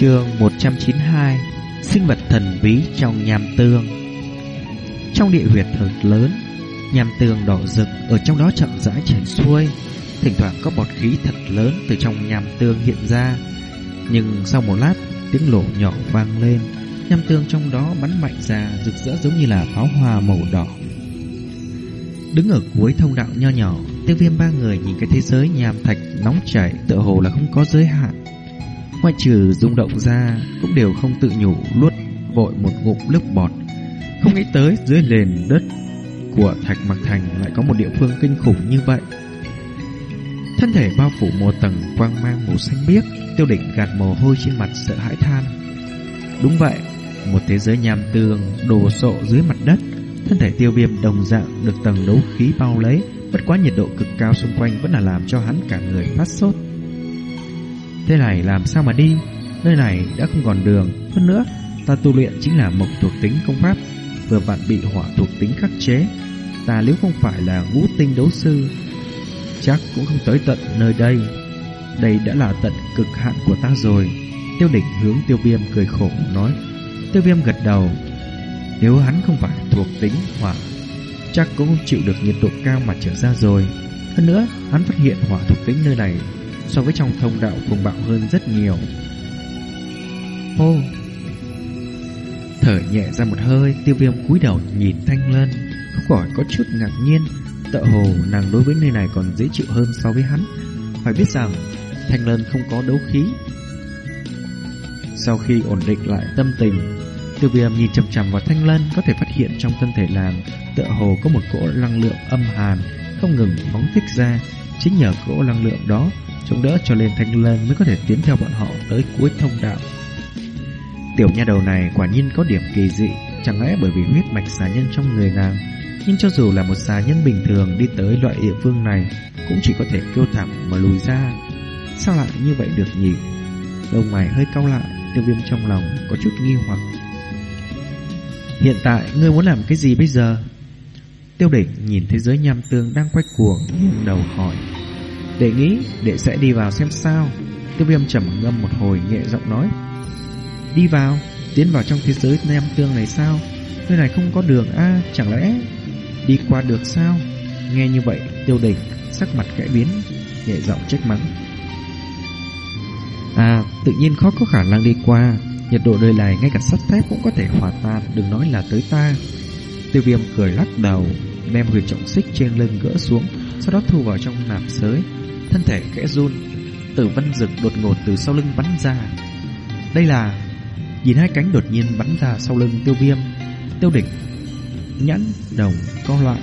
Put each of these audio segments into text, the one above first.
Chương 192 Sinh vật thần bí trong nham tương. Trong địa huyệt thật lớn, Nham tương đỏ rực, Ở trong đó chậm rãi chảy xuôi. Thỉnh thoảng có bọt khí thật lớn Từ trong nham tương hiện ra. Nhưng sau một lát, Tiếng lộ nhỏ vang lên. Nham tương trong đó bắn mạnh ra, Rực rỡ giống như là pháo hoa màu đỏ. Đứng ở cuối thông đạo nho nhỏ, Tiêu viêm ba người nhìn cái thế giới nham thạch nóng chảy, tựa hồ là không có giới hạn. Ngoại trừ rung động ra, Cũng đều không tự nhủ luốt vội một ngụm nước bọt. Không nghĩ tới dưới nền đất Của thạch mặc thành Lại có một địa phương kinh khủng như vậy. Thân thể bao phủ một tầng quang mang màu xanh biếc, Tiêu đỉnh gạt mồ hôi trên mặt sợ hãi than. Đúng vậy, Một thế giới nham tường đồ sộ dưới mặt đất, Thân thể tiêu viêm đồng dạng được tầng đấu khí bao lấy, Bất quá nhiệt độ cực cao xung quanh Vẫn là làm cho hắn cả người phát sốt. Thế này làm sao mà đi? Nơi này đã không còn đường. Hơn nữa, ta tu luyện chính là mộc thuộc tính công pháp. Vừa vặn bị hỏa thuộc tính khắc chế. Ta nếu không phải là ngũ tinh đấu sư, Chắc cũng không tới tận nơi đây. Đây đã là tận cực hạn của ta rồi. Tiêu đỉnh hướng tiêu viêm cười khổ, nói. Tiêu viêm gật đầu. Nếu hắn không phải thuộc tính hỏa, Chắc cũng không chịu được nhiệt độ cao mà trở ra rồi. Hơn nữa, hắn phát hiện hỏa thuộc tính nơi này so với trong thông đạo cuồng bạo hơn rất nhiều. Hô! Thở nhẹ ra một hơi, tiêu viêm cúi đầu nhìn Thanh Lân, không khỏi có chút ngạc nhiên. Tợ hồ nàng đối với nơi này còn dễ chịu hơn so với hắn. Phải biết rằng, Thanh Lân không có đấu khí. Sau khi ổn định lại tâm tình, tiêu viêm nhìn chầm chầm vào Thanh Lân có thể phát hiện trong thân thể nàng tựa hồ có một cỗ năng lượng âm hàn không ngừng phóng thích ra. Chính nhờ cỗ năng lượng đó chống đỡ cho lên thanh lân mới có thể tiến theo bọn họ tới cuối thông đạo. Tiểu nha đầu này quả nhiên có điểm kỳ dị, chẳng lẽ bởi vì huyết mạch xà nhân trong người nàng. Nhưng cho dù là một xà nhân bình thường đi tới loại địa phương này, cũng chỉ có thể kêu thảm mà lùi ra. Sao lại như vậy được nhỉ? Lông mày hơi cau lại, tiêu viêm trong lòng có chút nghi hoặc. Hiện tại, ngươi muốn làm cái gì bây giờ? Tiêu đỉnh nhìn thế giới nham tương đang quay cuồng, đầu hỏi. Để nghĩ, để sẽ đi vào xem sao. Tiêu viêm trầm ngâm một hồi nhẹ giọng nói. Đi vào, tiến vào trong thế giới nam tương này sao? Nơi này không có đường a chẳng lẽ đi qua được sao? Nghe như vậy, tiêu đỉnh sắc mặt kẽ biến, nhẹ giọng trách mắng. À, tự nhiên khó có khả năng đi qua. Nhiệt độ nơi này ngay cả sắt thép cũng có thể hòa tan, đừng nói là tới ta. Tiêu viêm cười lắc đầu, đem huyền trọng xích trên lưng gỡ xuống, sau đó thu vào trong nạp sới, thân thể khẽ run, tử vân rực đột ngột từ sau lưng bắn ra. Đây là nhìn hai cánh đột nhiên bắn ra sau lưng tiêu viêm, tiêu địch, Nhẫn đồng co loạn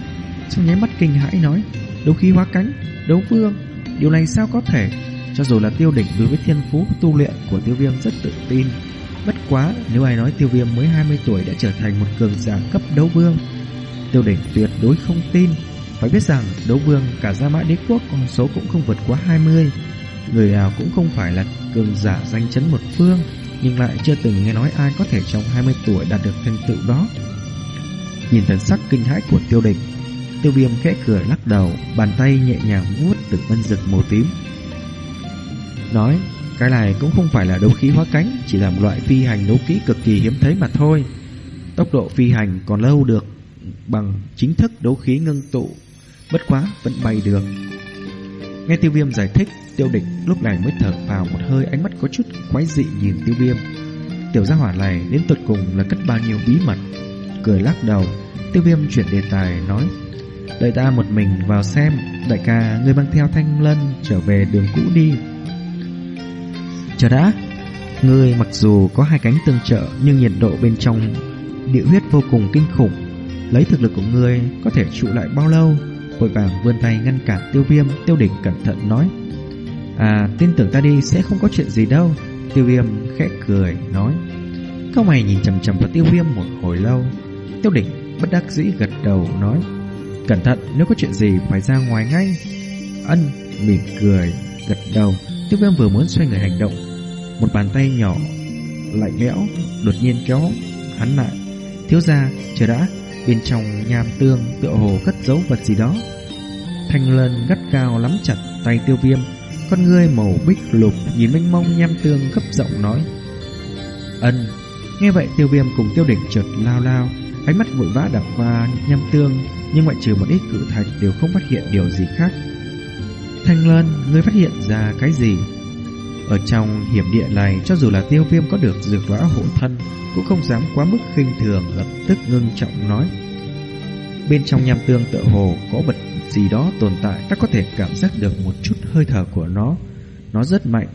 trong nháy mắt kinh hãi nói, đấu khí hóa cánh, đấu vương, điều này sao có thể? Cho dù là tiêu đỉnh đối với thiên phú tu luyện của tiêu viêm rất tự tin, bất quá nếu ai nói tiêu viêm mới 20 tuổi đã trở thành một cường giả cấp đấu vương, tiêu đỉnh tuyệt đối không tin. Phải biết rằng, đấu vương cả Gia Mã Đế Quốc con số cũng không vượt quá 20 Người nào cũng không phải là cường giả danh chấn một phương, Nhưng lại chưa từng nghe nói ai có thể trong 20 tuổi đạt được thành tựu đó. Nhìn thần sắc kinh hãi của tiêu địch, Tiêu viêm khẽ cười lắc đầu, Bàn tay nhẹ nhàng vuốt từ vân rực màu tím. Nói, Cái này cũng không phải là đấu khí hóa cánh, Chỉ là một loại phi hành đấu kỹ cực kỳ hiếm thấy mà thôi. Tốc độ phi hành còn lâu được Bằng chính thức đấu khí ngưng tụ bất quá vẫn bay được. Nghe tiêu viêm giải thích, tiêu địch lúc này mới thở vào một hơi ánh mắt có chút quái dị nhìn tiêu viêm. Tiểu gia hỏa này đến tuột cùng là cất bao nhiêu bí mật. Cười lắc đầu, tiêu viêm chuyển đề tài nói, đợi ta một mình vào xem, đại ca người mang theo thanh lân trở về đường cũ đi. Chờ đã, người mặc dù có hai cánh tương trợ nhưng nhiệt độ bên trong địa huyết vô cùng kinh khủng. Lấy thực lực của người có thể trụ lại bao lâu? Vội vàng vươn tay ngăn cản tiêu viêm. Tiêu đỉnh cẩn thận nói À tin tưởng ta đi sẽ không có chuyện gì đâu. Tiêu viêm khẽ cười nói, Cao mày nhìn chầm chầm vào tiêu viêm một hồi lâu. Tiêu đỉnh bất đắc dĩ gật đầu nói, Cẩn thận, nếu có chuyện gì phải ra ngoài ngay. Ân mỉm cười Gật đầu. Tiêu viêm vừa muốn xoay người hành động, Một bàn tay nhỏ Lạnh lẽo Đột nhiên kéo hắn lại. Thiếu ra chờ đã. Bên trong nham tương tựa hồ cất giấu vật gì đó. Thanh lân gắt cao lắm chặt tay tiêu viêm Con ngươi màu bích lục nhìn mênh mông nham tương gấp rộng nói. Ân Nghe vậy tiêu viêm cùng tiêu đỉnh trượt lao lao Ánh mắt vội vã đảo qua nham tương Nhưng ngoại trừ một ít cự thạch đều không phát hiện điều gì khác. Thanh Lân, ngươi phát hiện ra cái gì? Ở trong hiểm địa này, cho dù là tiêu viêm có được dược lõa hộ thân, cũng không dám quá mức khinh thường, lập tức ngưng trọng nói. Bên trong nham tương tựa hồ có vật gì đó tồn tại, ta có thể cảm giác được một chút hơi thở của nó. Nó rất mạnh.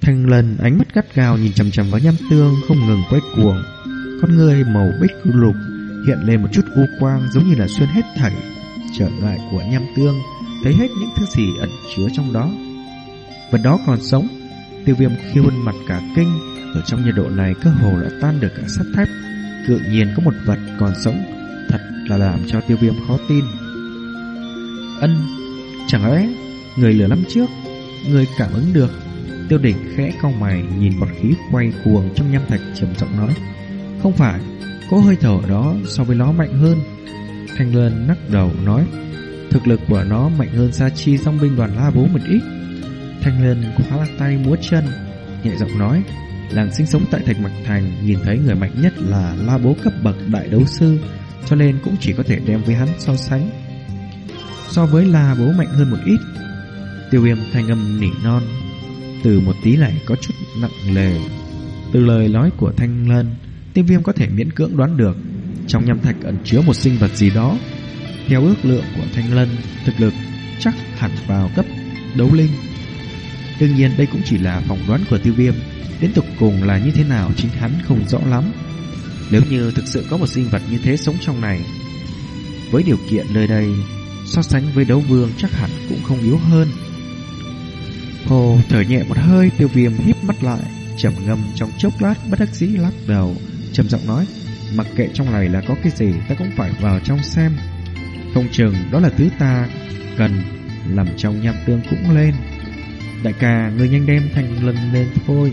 Thanh lần ánh mắt gắt gao nhìn chằm chằm vào nham tương không ngừng quay cuồng. Con người màu bích lục hiện lên một chút u quang giống như là xuyên hết thảy trở ngại của nham tương thấy hết những thứ gì ẩn chứa trong đó. Vật đó còn sống, tiêu viêm khi khuôn mặt cả kinh, ở trong nhiệt độ này cơ hồ đã tan được cả sắt thép. Tự nhiên có một vật còn sống, thật là làm cho tiêu viêm khó tin. Ân, chẳng lẽ người lửa năm trước, người cảm ứng được. Tiêu đỉnh khẽ cong mày nhìn bọt khí quay cuồng trong nham thạch trầm giọng nói. Không phải, có hơi thở đó so với nó mạnh hơn. Thanh Lân nắc đầu nói. Thực lực của nó mạnh hơn Sa Chi song binh đoàn La Bố một ít. Thanh Lân khóa tay múa chân, nhẹ giọng nói, làng sinh sống tại Thạch Mạch Thành nhìn thấy người mạnh nhất là La Bố cấp bậc đại đấu sư, cho nên cũng chỉ có thể đem với hắn so sánh. So với La Bố mạnh hơn một ít, tiêu viêm thanh âm nỉ non, từ một tí này có chút nặng lề. Từ lời nói của Thanh Lân, tiêu viêm có thể miễn cưỡng đoán được, trong nhâm thạch ẩn chứa một sinh vật gì đó theo ước lượng của Thanh Lân, thực lực chắc hẳn vào cấp đấu linh. Đương nhiên đây cũng chỉ là phỏng đoán của tiêu viêm, đến tục cùng là như thế nào chính hắn không rõ lắm. Nếu như thực sự có một sinh vật như thế sống trong này, với điều kiện nơi đây, so sánh với đấu vương chắc hẳn cũng không yếu hơn. Hồ thở nhẹ một hơi, tiêu viêm híp mắt lại, trầm ngâm trong chốc lát bất đắc dĩ lắc đầu, trầm giọng nói, mặc kệ trong này là có cái gì ta cũng phải vào trong xem. Không chừng đó là thứ ta cần làm trong nham tương cũng lên. Đại ca, người nhanh đem thành lần lên thôi.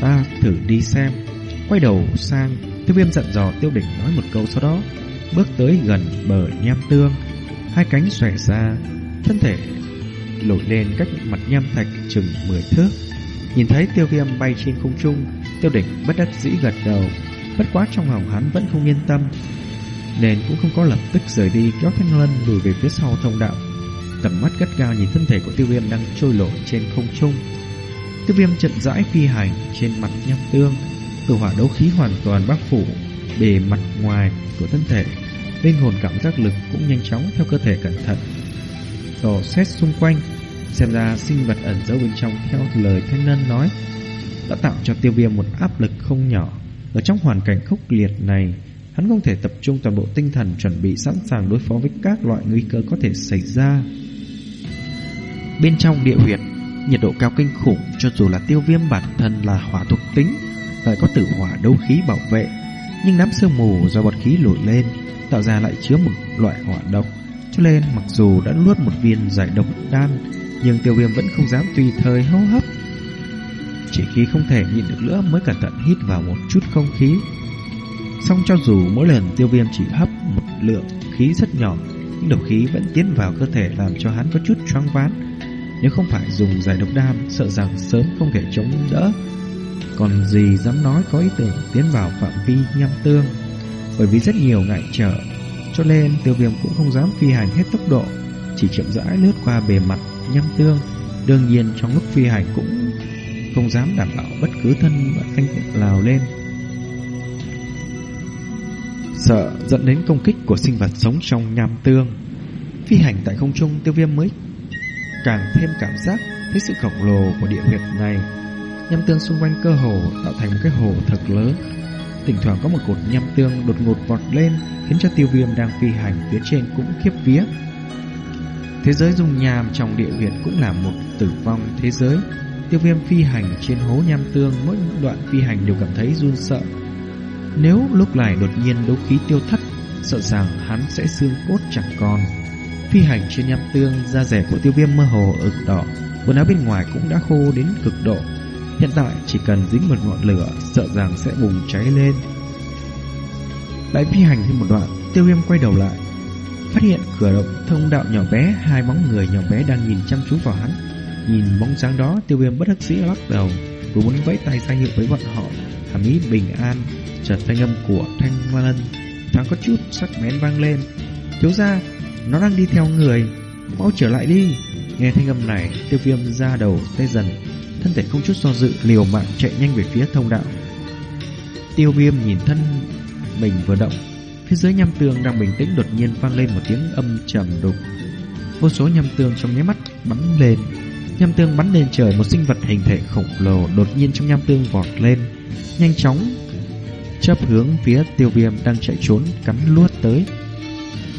Ta thử đi xem. Quay đầu sang, tiêu viêm dặn dò tiêu đỉnh nói một câu sau đó. Bước tới gần bờ nham tương. Hai cánh xòe ra, thân thể lội lên cách mặt nham thạch chừng 10 thước. Nhìn thấy tiêu viêm bay trên không trung, tiêu đỉnh bất đắc dĩ gật đầu. Bất quá trong lòng hắn vẫn không yên tâm nên cũng không có lập tức rời đi kéo Thanh Lân lùi về phía sau thông đạo. Tầm mắt gắt gao nhìn thân thể của Tiêu Viêm đang trôi nổi trên không trung. Tiêu Viêm chậm rãi phi hành trên mặt nham tương, từ hỏa đấu khí hoàn toàn bao phủ bề mặt ngoài của thân thể. Linh hồn cảm giác lực cũng nhanh chóng theo cơ thể cẩn thận. Dò xét xung quanh, xem ra sinh vật ẩn giấu bên trong theo lời Thanh Lân nói đã tạo cho Tiêu Viêm một áp lực không nhỏ. Ở trong hoàn cảnh khốc liệt này, Hắn không thể tập trung toàn bộ tinh thần chuẩn bị sẵn sàng đối phó với các loại nguy cơ có thể xảy ra. Bên trong địa huyệt, nhiệt độ cao kinh khủng cho dù là tiêu viêm bản thân là hỏa thuộc tính, lại có tử hỏa đấu khí bảo vệ, nhưng đám sương mù do bọt khí nổi lên tạo ra lại chứa một loại hỏa độc, cho nên mặc dù đã nuốt một viên giải độc đan, nhưng tiêu viêm vẫn không dám tùy thời hô hấp. Chỉ khi không thể nhịn được nữa mới cẩn thận hít vào một chút không khí Song cho dù mỗi lần tiêu viêm chỉ hấp một lượng khí rất nhỏ, nhưng độc khí vẫn tiến vào cơ thể làm cho hắn có chút choáng váng. Nếu không phải dùng giải độc đam, sợ rằng sớm không thể chống đỡ. Còn gì dám nói có ý tưởng tiến vào phạm vi nham tương. Bởi vì rất nhiều ngại trở, cho nên tiêu viêm cũng không dám phi hành hết tốc độ, chỉ chậm rãi lướt qua bề mặt nham tương. Đương nhiên trong lúc phi hành cũng không dám đảm bảo bất cứ thân anh nào lên sợ dẫn đến công kích của sinh vật sống trong nham tương. Phi hành tại không trung tiêu viêm mới càng thêm cảm giác thấy sự khổng lồ của địa huyệt này. nhâm tương xung quanh cơ hồ tạo thành một cái hồ thật lớn. Thỉnh thoảng có một cột nhâm tương đột ngột vọt lên khiến cho tiêu viêm đang phi hành phía trên cũng khiếp vía. Thế giới dung nham trong địa huyệt cũng là một tử vong thế giới. Tiêu viêm phi hành trên hố nham tương mỗi đoạn phi hành đều cảm thấy run sợ nếu lúc này đột nhiên đấu khí tiêu thất, sợ rằng hắn sẽ xương cốt chẳng còn. Phi hành trên nham tương, da rẻ của tiêu viêm mơ hồ ửng đỏ, quần áo bên ngoài cũng đã khô đến cực độ. Hiện tại chỉ cần dính một ngọn lửa, sợ rằng sẽ bùng cháy lên. Lại phi hành thêm một đoạn, tiêu viêm quay đầu lại, phát hiện cửa động thông đạo nhỏ bé, hai bóng người nhỏ bé đang nhìn chăm chú vào hắn. Nhìn bóng dáng đó, tiêu viêm bất đắc dĩ lắc đầu, vừa muốn vẫy tay ra hiệu với bọn họ hàm ý bình an chợt thanh âm của thanh lân thoáng có chút sắc bén vang lên thiếu gia nó đang đi theo người. Mau trở lại đi. Nghe thanh âm này, tiêu viêm ra đầu tê dần. Thân thể không chút do dự, liều mạng chạy nhanh về phía thông đạo. Tiêu viêm nhìn thân mình vừa động. Phía dưới nham tường đang bình tĩnh đột nhiên vang lên một tiếng âm trầm đục. Vô số nham tường trong nháy mắt bắn lên. Nham tương bắn lên trời, một sinh vật hình thể khổng lồ đột nhiên trong nham tương vọt lên. Nhanh chóng chấp hướng phía tiêu viêm đang chạy trốn, cắn luốt tới.